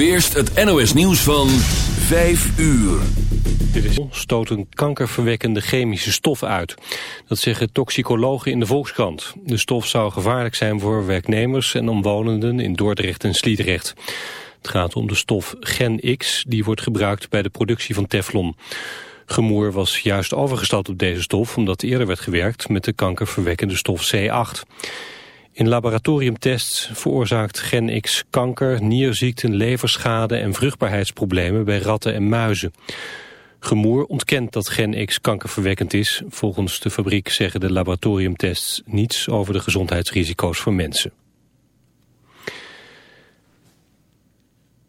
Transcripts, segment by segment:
Eerst het NOS nieuws van 5 uur. Dit is stoot een kankerverwekkende chemische stof uit. Dat zeggen toxicologen in de Volkskrant. De stof zou gevaarlijk zijn voor werknemers en omwonenden in Dordrecht en Sliedrecht. Het gaat om de stof Gen X, die wordt gebruikt bij de productie van Teflon. Gemoer was juist overgestapt op deze stof omdat eerder werd gewerkt met de kankerverwekkende stof C8. In laboratoriumtests veroorzaakt GenX kanker, nierziekten, leverschade en vruchtbaarheidsproblemen bij ratten en muizen. Gemoer ontkent dat GenX kankerverwekkend is. Volgens de fabriek zeggen de laboratoriumtests niets over de gezondheidsrisico's voor mensen.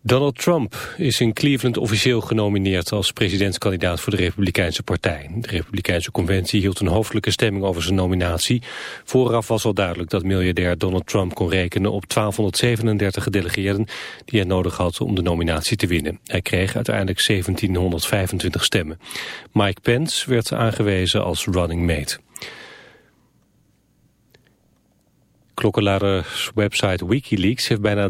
Donald Trump is in Cleveland officieel genomineerd als presidentskandidaat voor de Republikeinse Partij. De Republikeinse Conventie hield een hoofdelijke stemming over zijn nominatie. Vooraf was al duidelijk dat miljardair Donald Trump kon rekenen op 1237 gedelegeerden die hij nodig had om de nominatie te winnen. Hij kreeg uiteindelijk 1725 stemmen. Mike Pence werd aangewezen als running mate. Klokkenluiderswebsite Wikileaks heeft bijna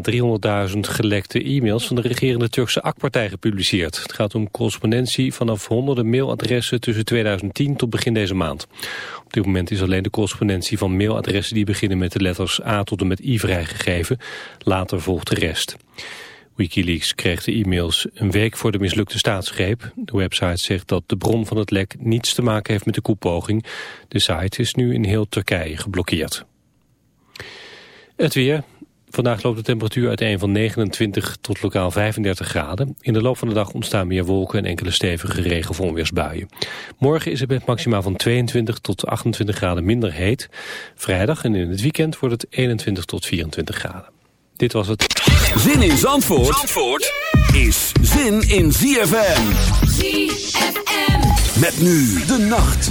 300.000 gelekte e-mails van de regerende Turkse AK-partij gepubliceerd. Het gaat om correspondentie vanaf honderden mailadressen tussen 2010 tot begin deze maand. Op dit moment is alleen de correspondentie van mailadressen die beginnen met de letters A tot en met I vrijgegeven. Later volgt de rest. Wikileaks kreeg de e-mails een week voor de mislukte staatsgreep. De website zegt dat de bron van het lek niets te maken heeft met de koepoging. De site is nu in heel Turkije geblokkeerd. Het weer. Vandaag loopt de temperatuur uiteen van 29 tot lokaal 35 graden. In de loop van de dag ontstaan meer wolken en enkele stevige regen- of onweersbuien. Morgen is het met maximaal van 22 tot 28 graden minder heet. Vrijdag en in het weekend wordt het 21 tot 24 graden. Dit was het. Zin in Zandvoort, Zandvoort is zin in ZFM. ZFM. Met nu de nacht.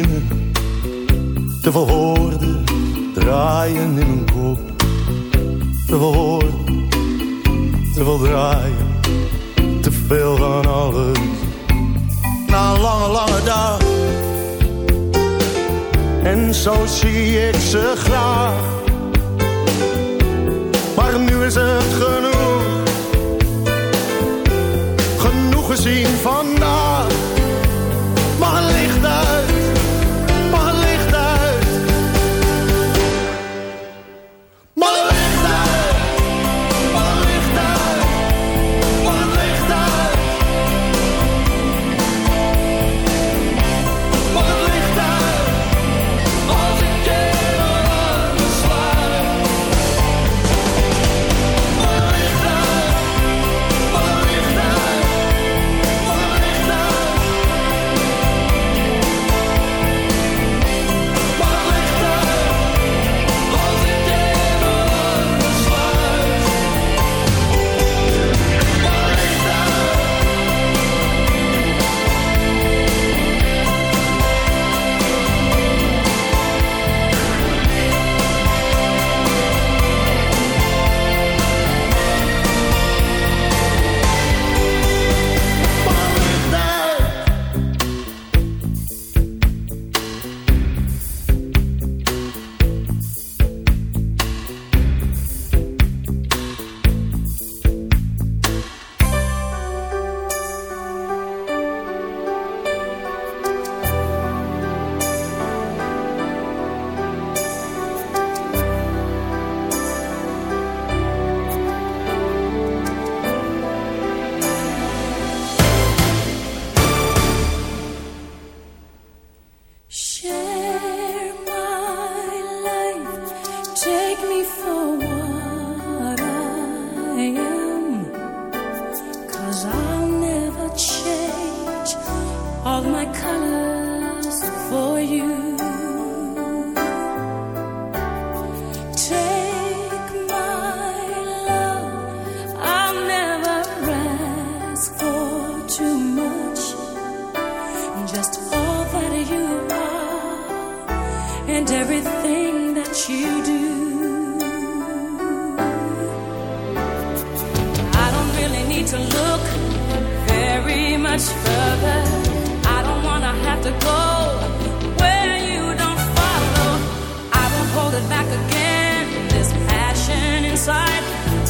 hold back again. This passion inside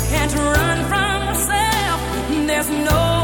can't run from myself. There's no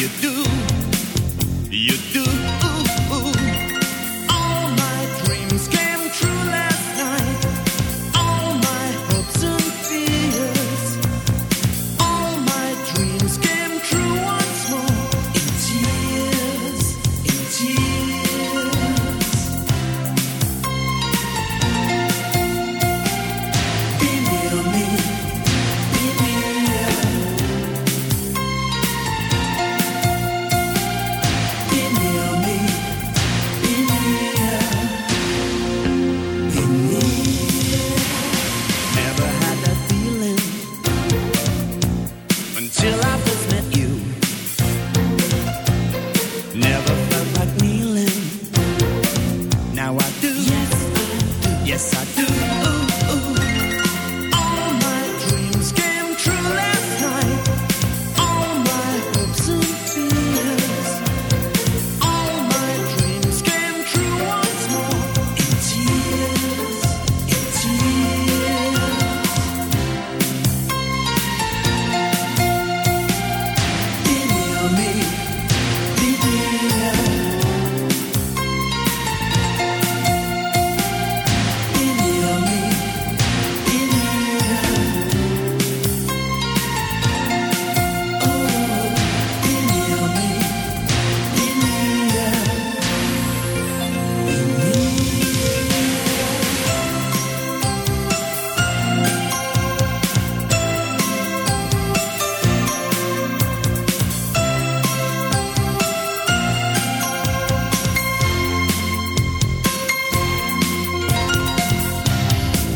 you do, you do.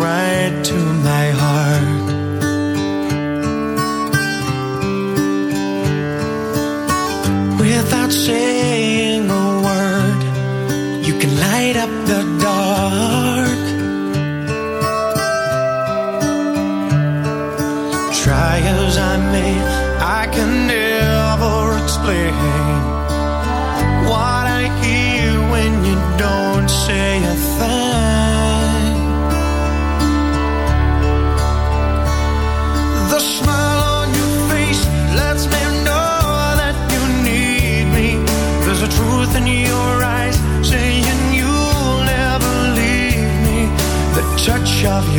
Right to my heart. Without saying a word, you can light up the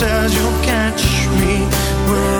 says you'll catch me. Where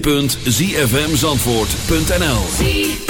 www.zfmzandvoort.nl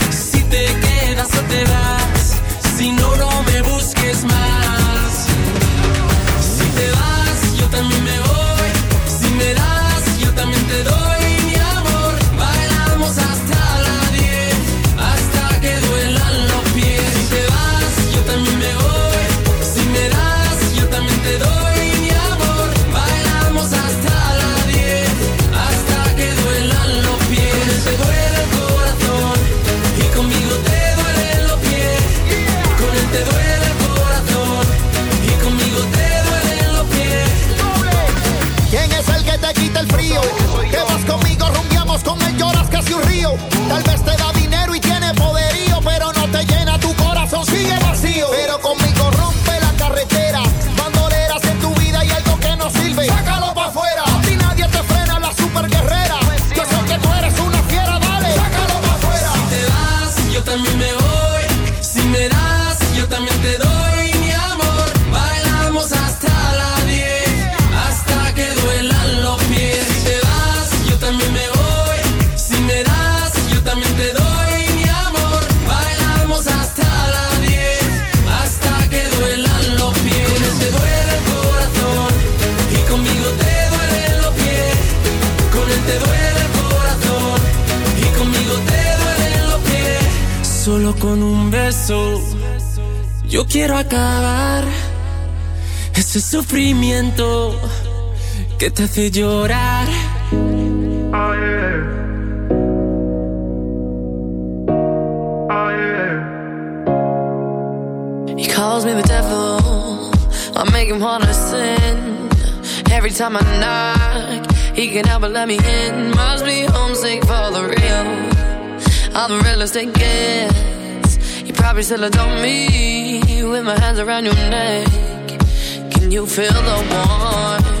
que te hace llorar. Oh, oh, he calls me the devil. I make him wanna sin. Every time I knock, he can help but let me in. Must be homesick for the real. I'm the realest it gets. You probably still adore me with my hands around your neck. Can you feel the warmth?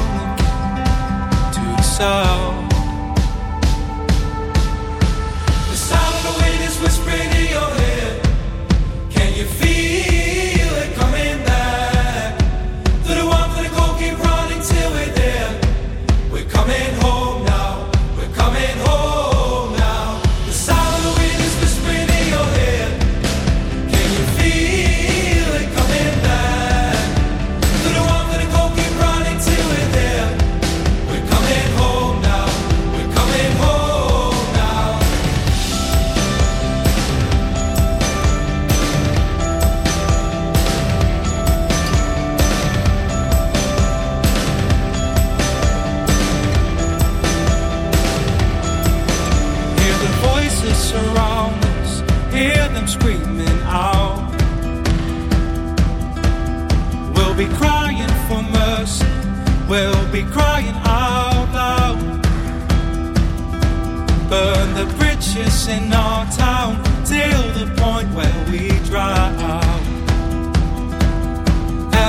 so.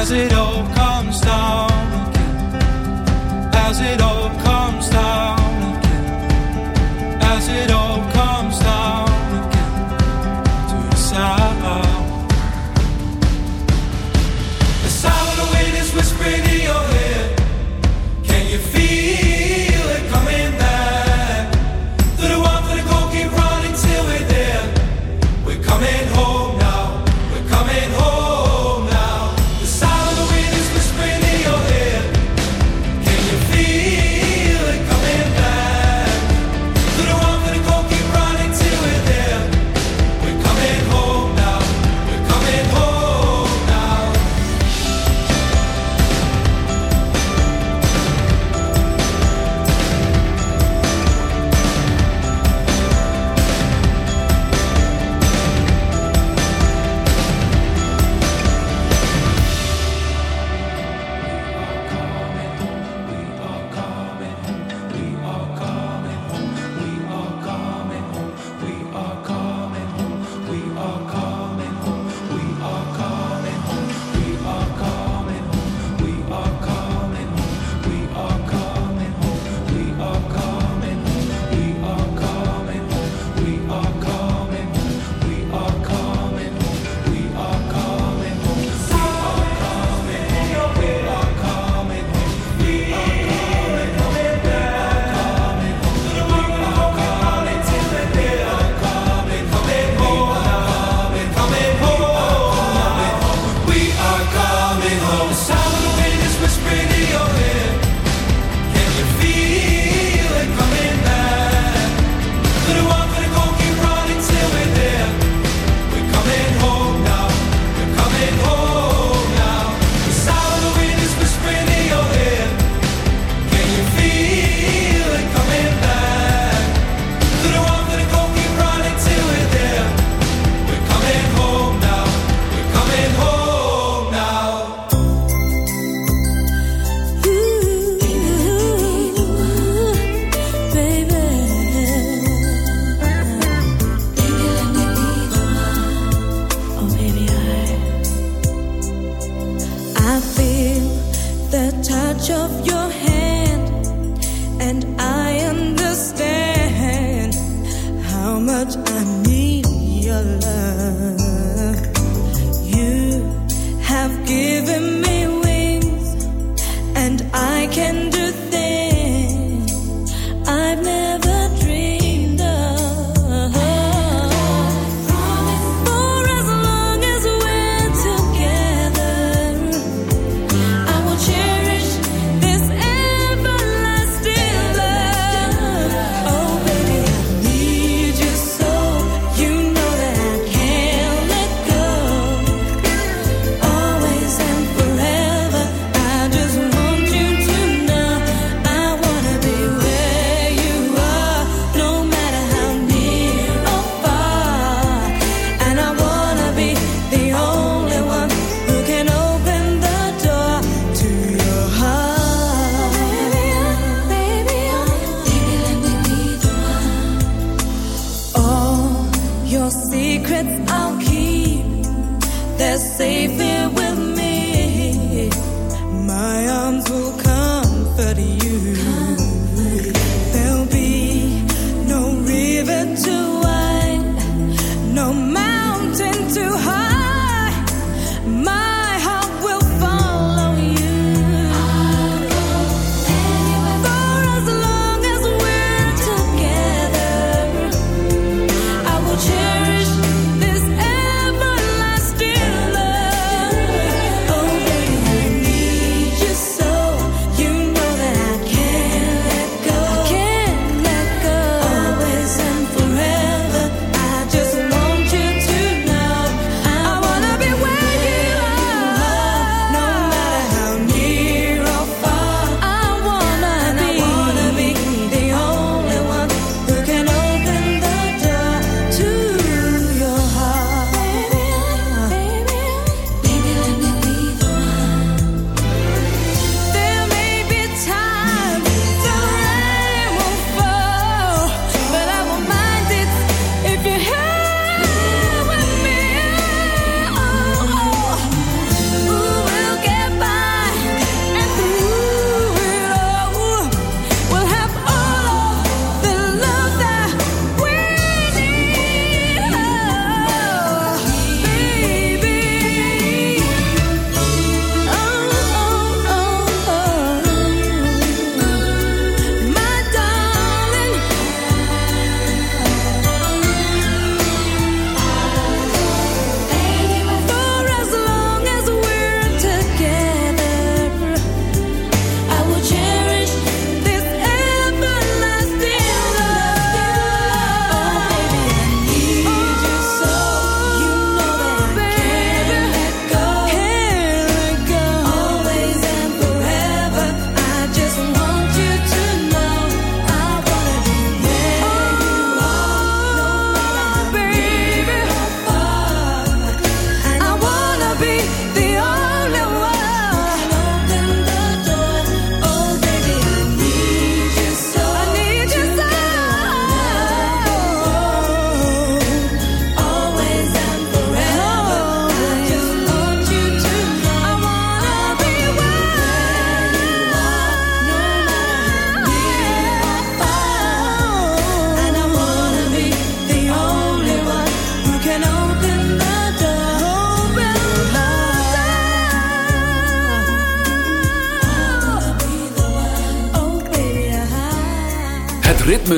as it all comes down again, as it all comes down again, as it all.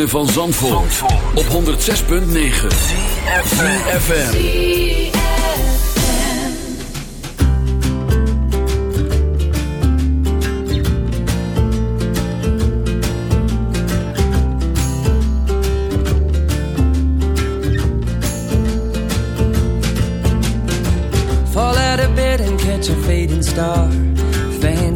Van Zandvoort, op 106.9 CFFM Fall out of bed and catch a fading star